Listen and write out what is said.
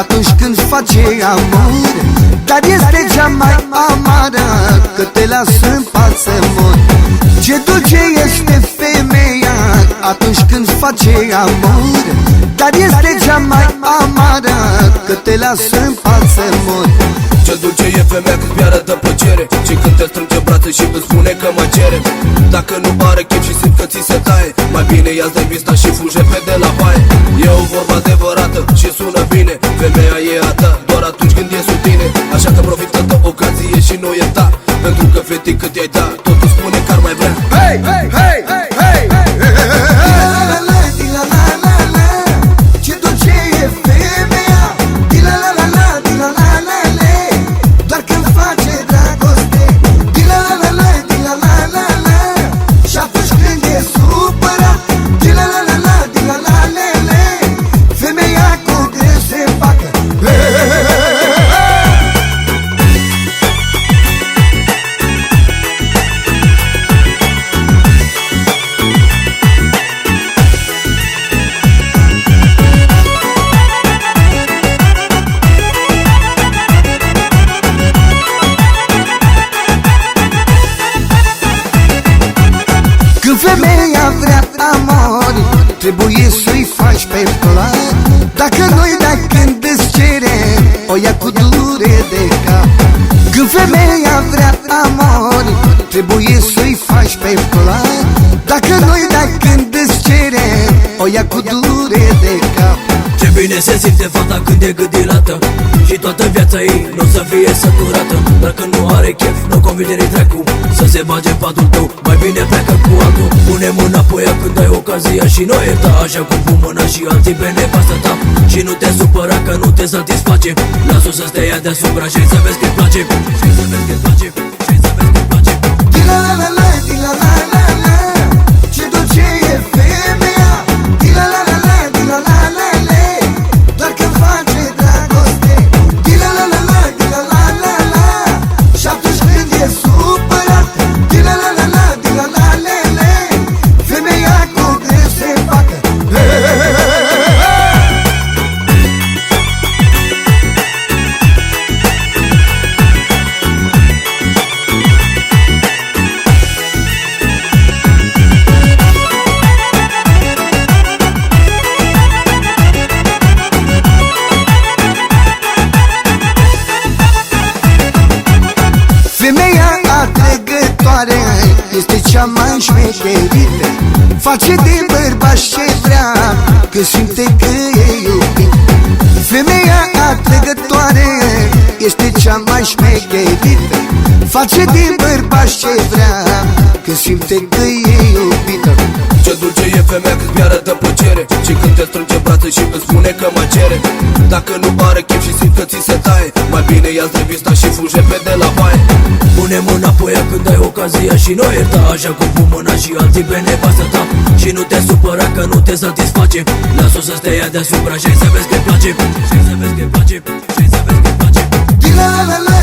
atunci când face amor. Dar este cea mai amară Că te lasă în față mor. Ce dulce este femeia Atunci când face amor. Dar este cea mai amară Că te lasă în față mor. Ce dulce e femeia când mi-arătă plăcere Și când te strânge brațe și îți spune că mă cere. Dacă nu are chef și simt că ți se taie Mai bine ia-ți de vista și fuge pe de la baie. E o vorba adevărată și sună bine Femeia e a ta doar atunci când e sub tine. Așa că profită de ocazie și nu e ta. Pentru că fetii cât i-ai da femeia vrea amor Trebuie să-i faci pe plac Dacă nu-i dai când îți cere O ia cu dure de cap. Când femeia vrea amor Trebuie să-i faci pe plac Dacă nu-i dai când îți cere O ia cu dure de cap Ce bine se simte fata când e gândilată. Și toată viața ei nu o să fie săturată. Dar când nu are chef, nu convine nici dracu. Să se bage în patul tău, mai bine pleacă cu altul Pune mâna pe ea când ai ocazia și nu ierta Așa cum pun mâna și alții pe nevastă ta. Și nu te supăra că nu te satisface. Lasă-o să stea ea deasupra și să vezi că-i place. Și să vezi că-i place, și să vezi că-i place. Di la la la la, di la la la atrăgătoare Este cea mai șmecherită Face de bărbat ce vrea Că simte că e iubit. Femeia atrăgătoare Este cea mai șmecherită Face de bărbat ce vrea Că simte că e iubită. Ce dulce e femeia când mi-arătă plăcere Și când te strânge brațe și îți spune că mă cere. Dacă nu are chef și simt că ți se taie Mai bine ia-ți de vista și fuge pe de la baie Pune mâna pe ea când ai ocazia și nu ierta Așa cum pun mâna și alții pe nevastă ta. Și nu te supăra că nu te satisface. Lasă-o să stea ea deasupra și să vezi că-i place. Și să vezi că-i place, și să vezi că-i place. Di la la la la, di la